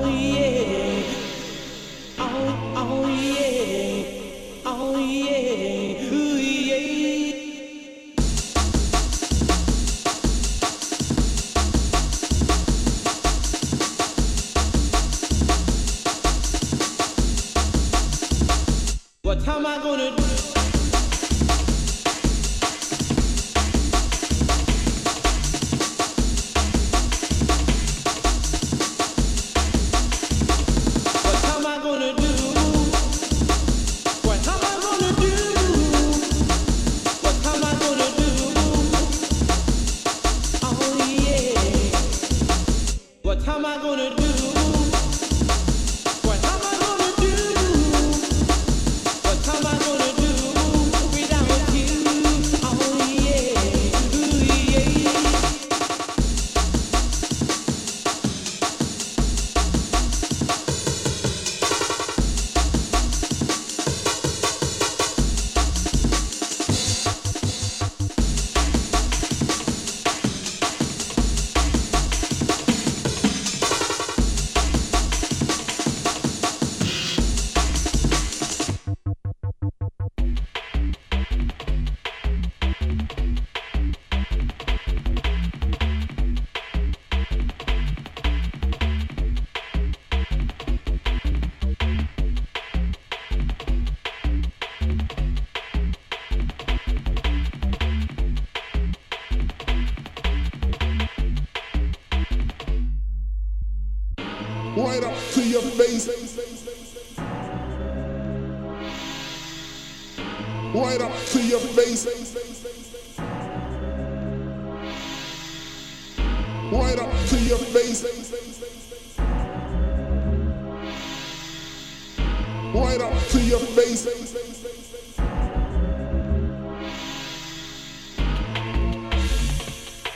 Valley.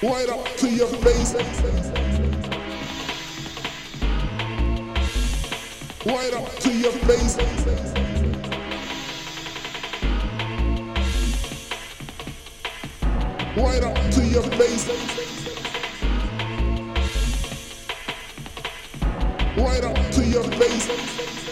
right up to your face. Right up to your face. Right up to your face. Right up to your face.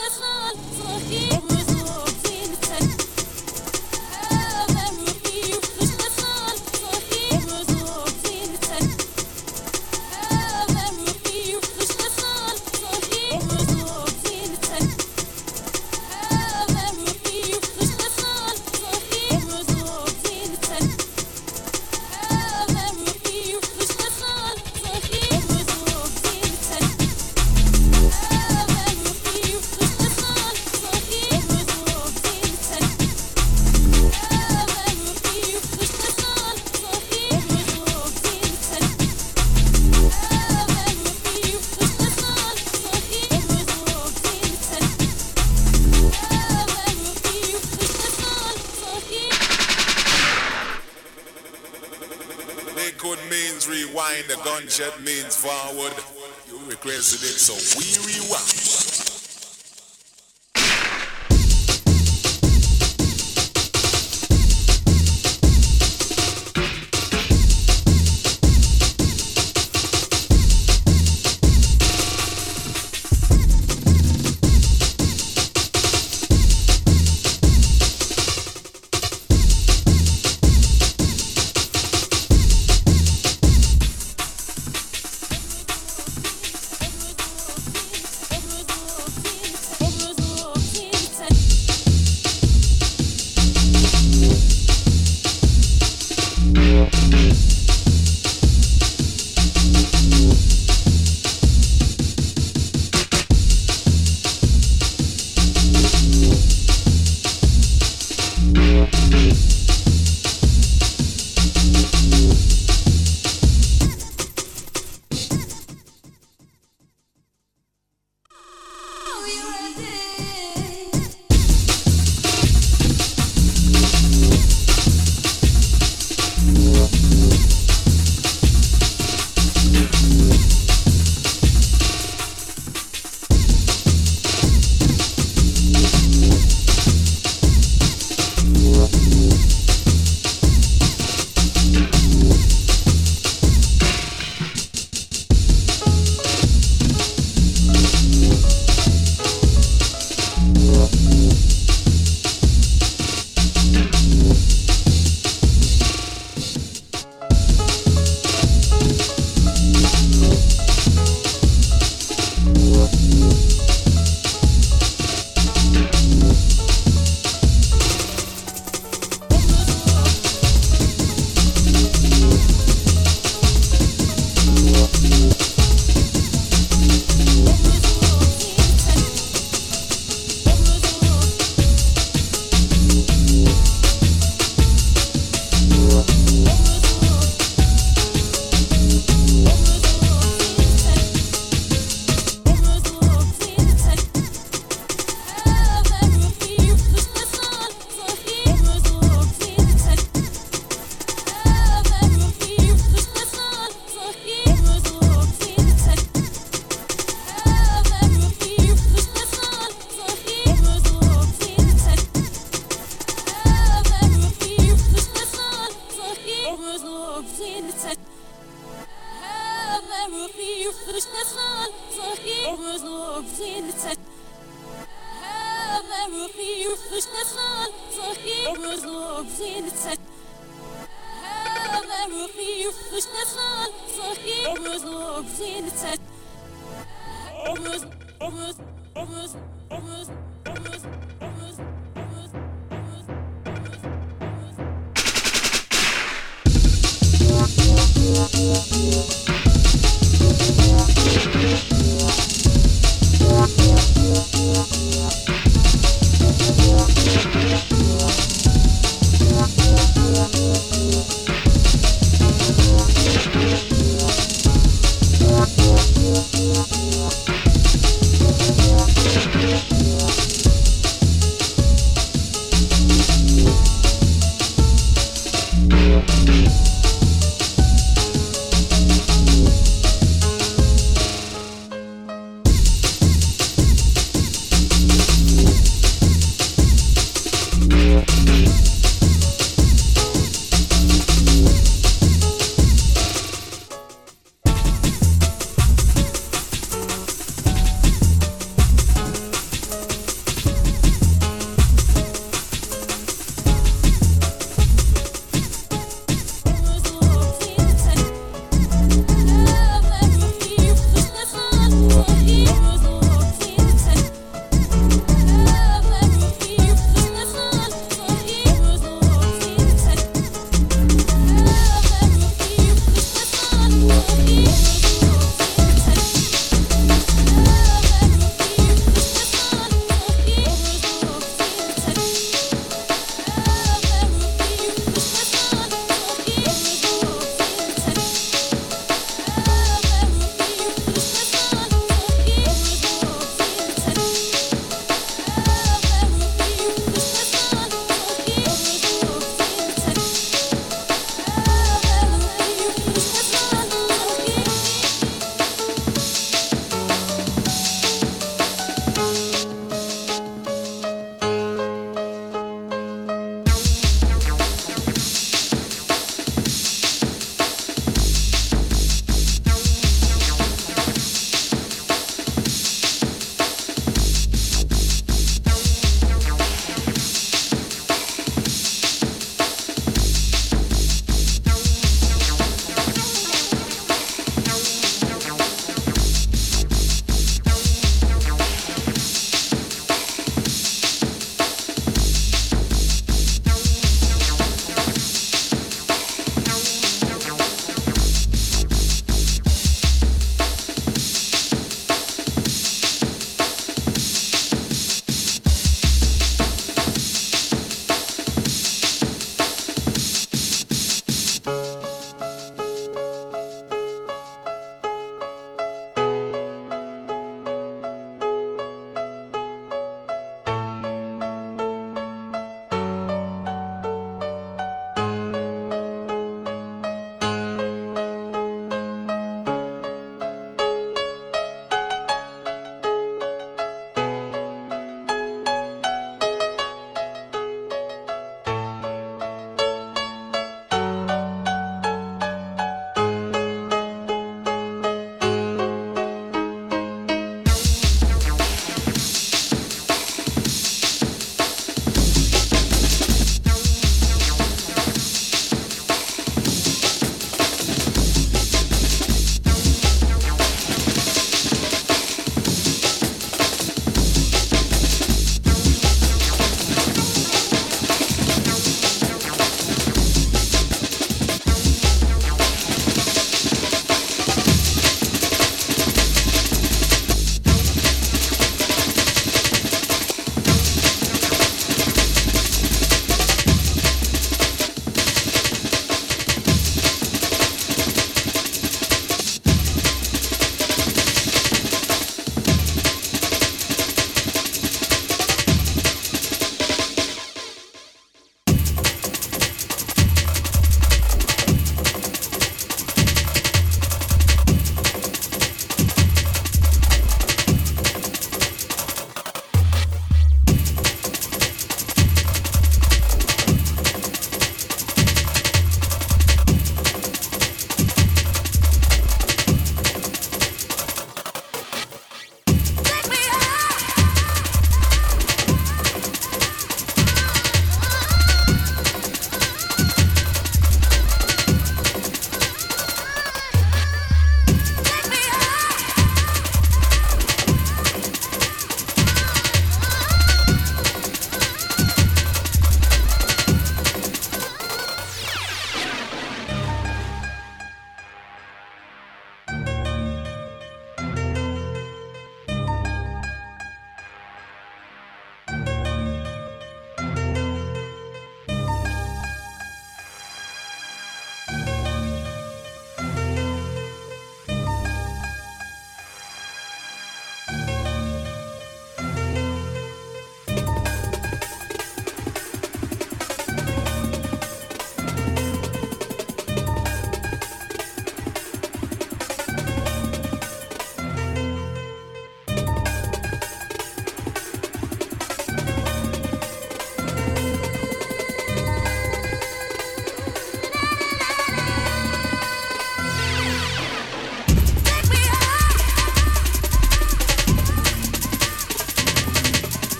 استصال صخير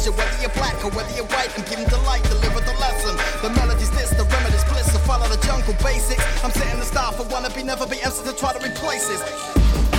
question whether you're black or whether you're white. I'm giving the light, deliver the lesson. The melody's this, the remedy's bliss. So follow the jungle basics. I'm setting the style for wannabe, never be answered to try to replace it.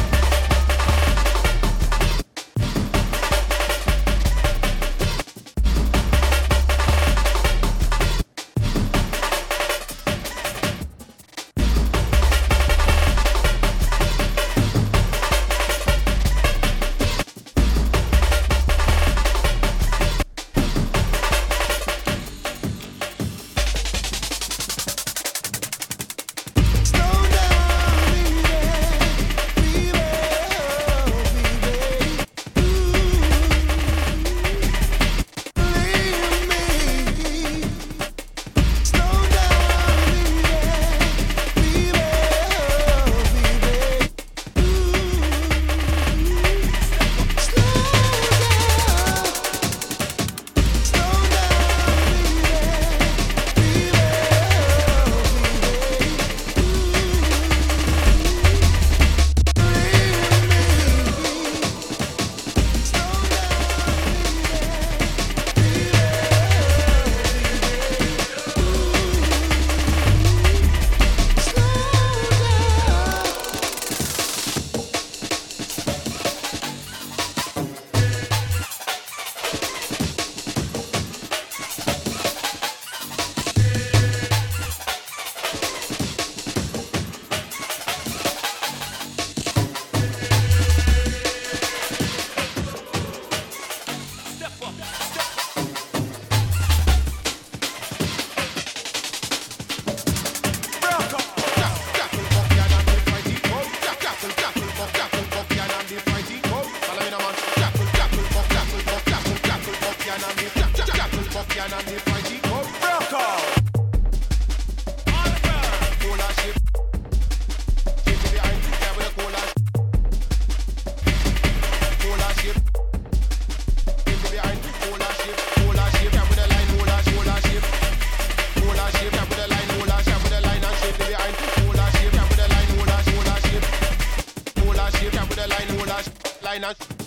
And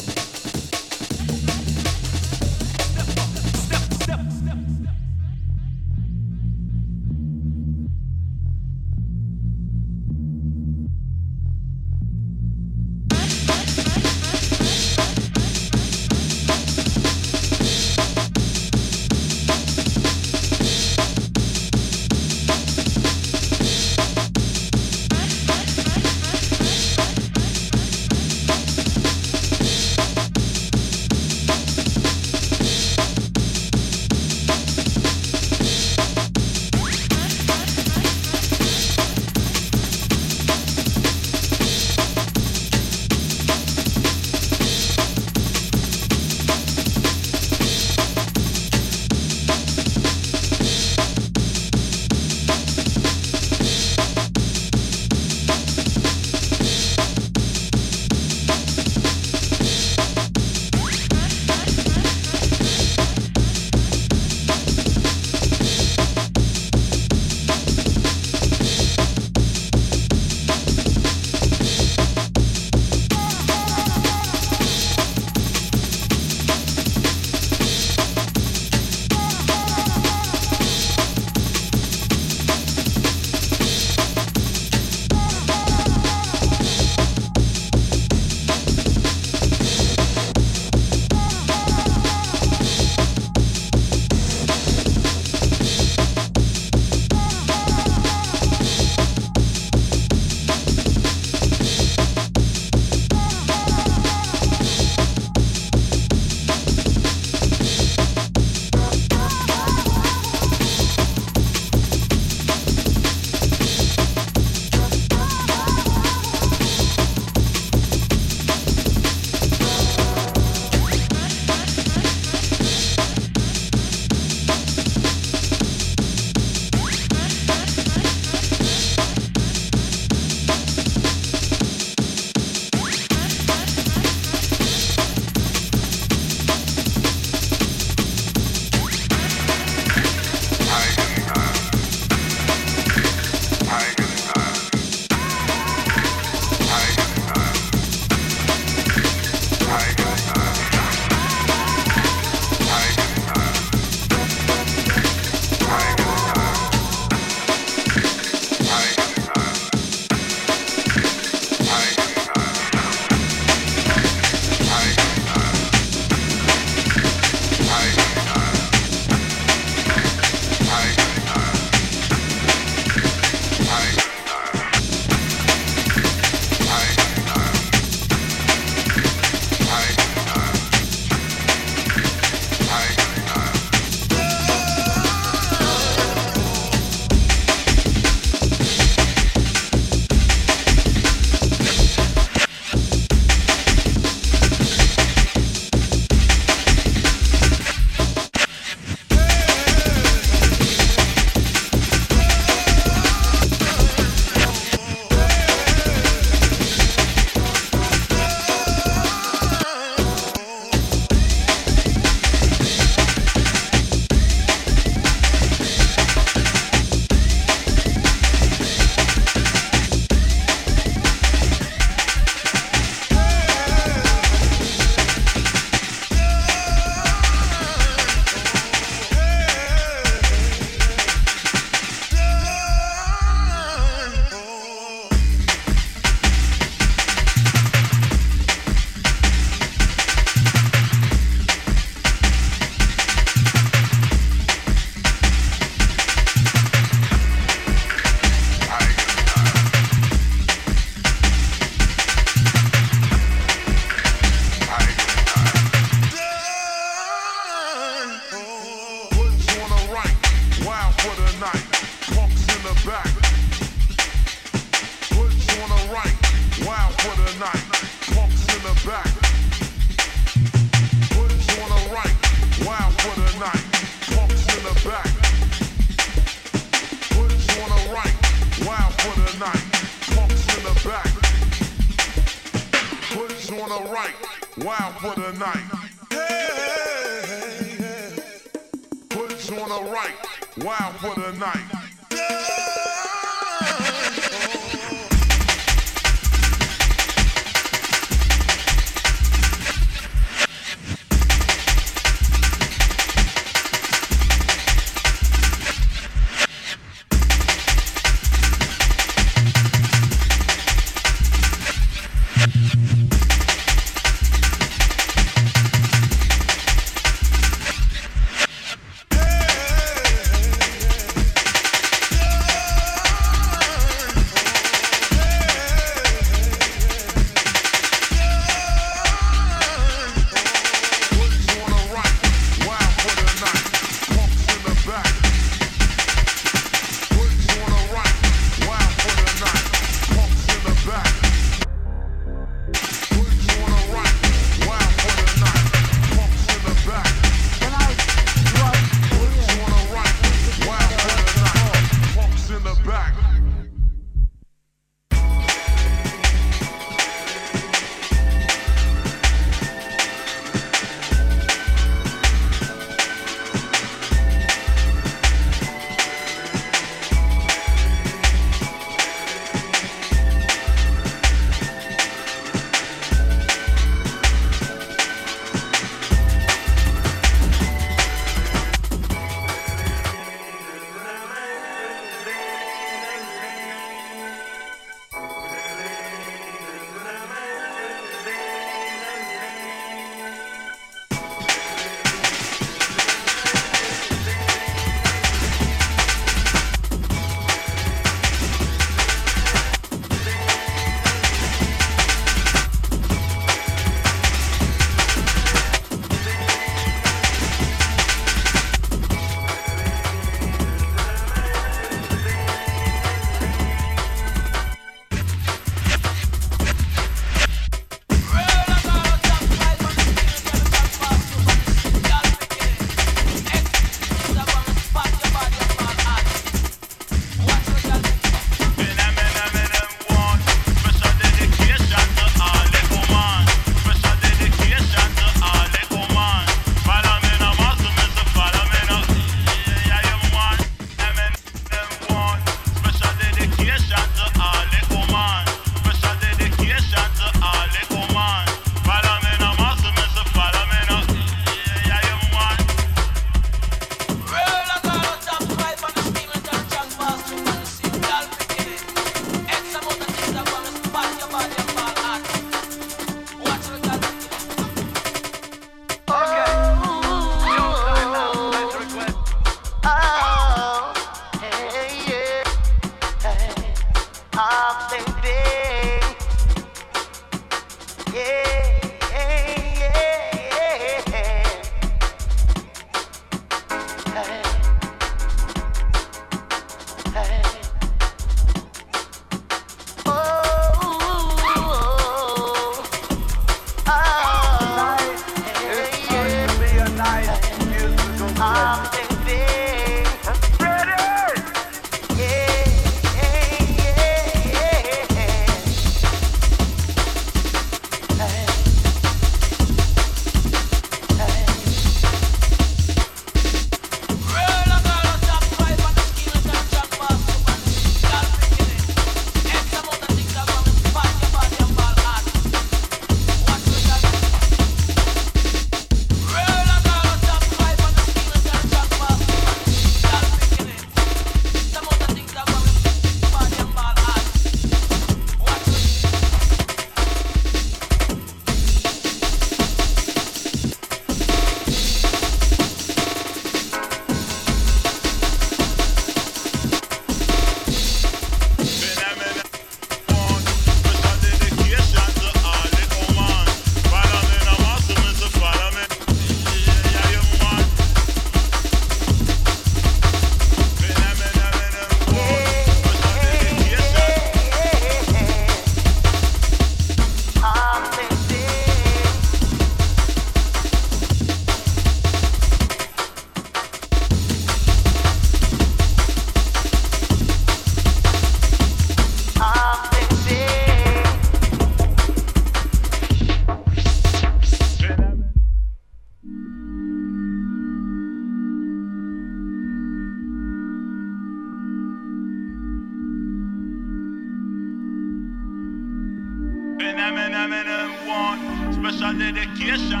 Special dedication.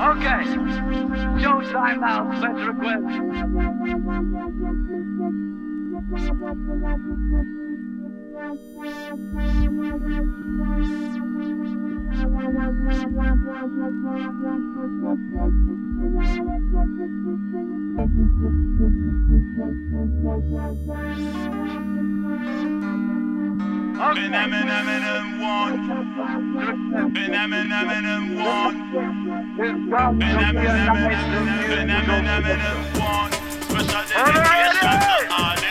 Okay. Showtime now. Request. Ben Eminem Eminem one. Ben Eminem Eminem one. Ben Eminem Eminem. Ben Eminem Eminem one. Special dedication to all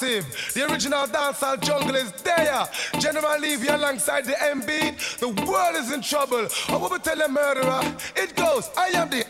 massive. The original dancehall jungle is there. General Levy alongside the M-Beat. The world is in trouble. I will tell the murderer. It goes, I am the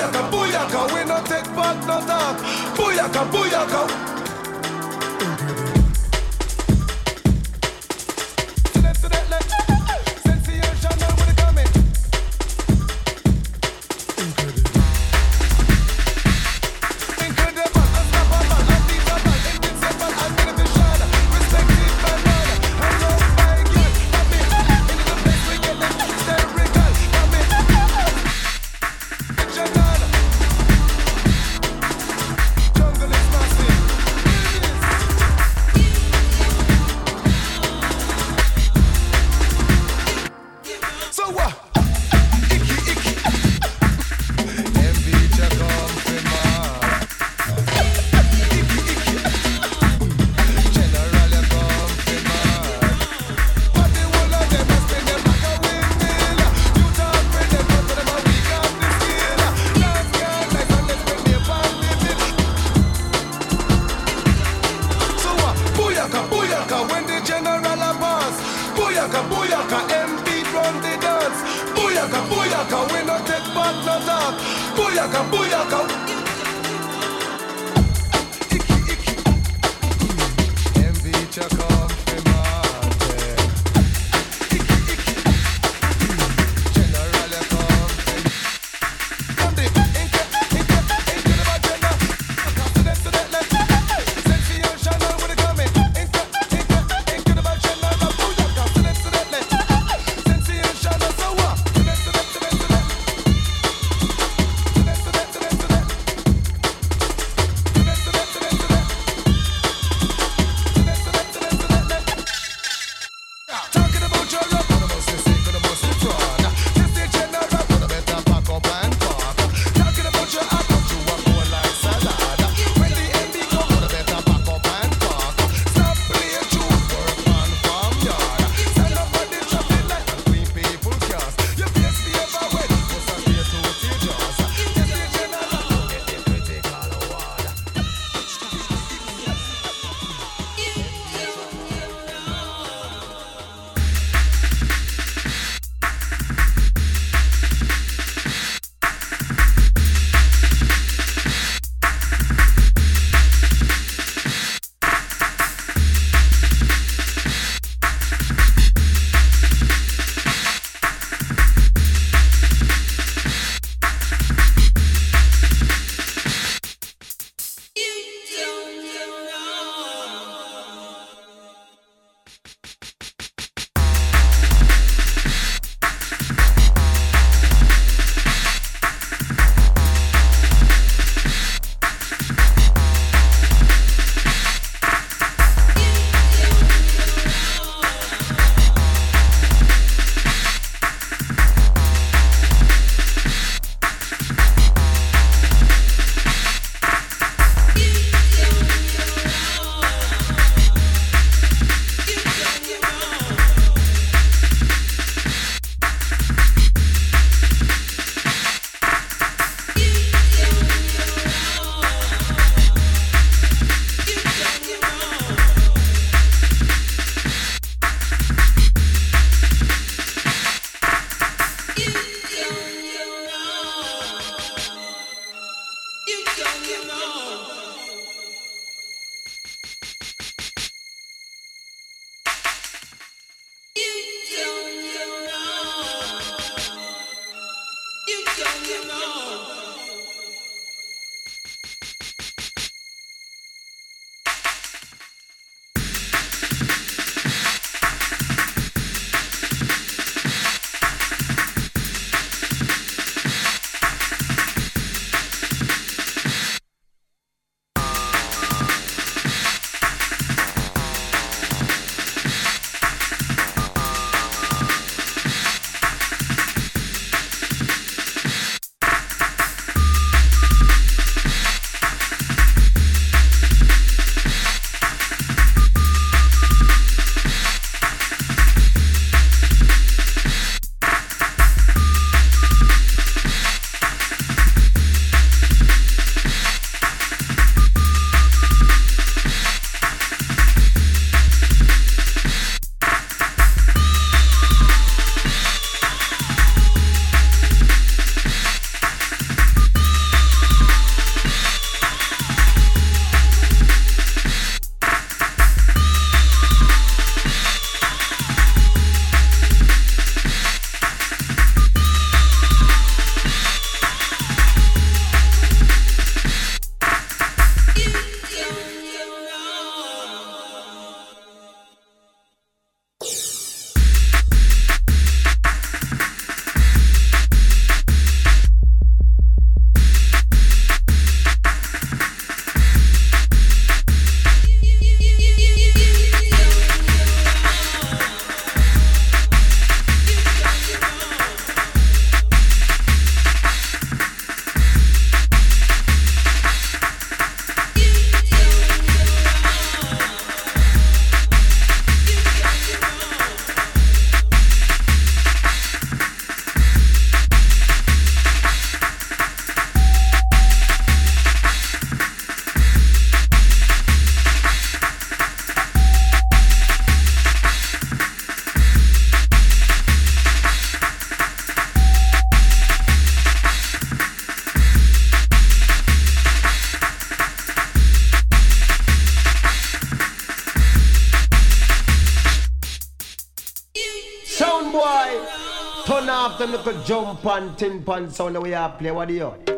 Booyaka, booyaka, we no take back no talk. Booyaka, booyaka. look at jump and tin pan sound that we are play. What do you?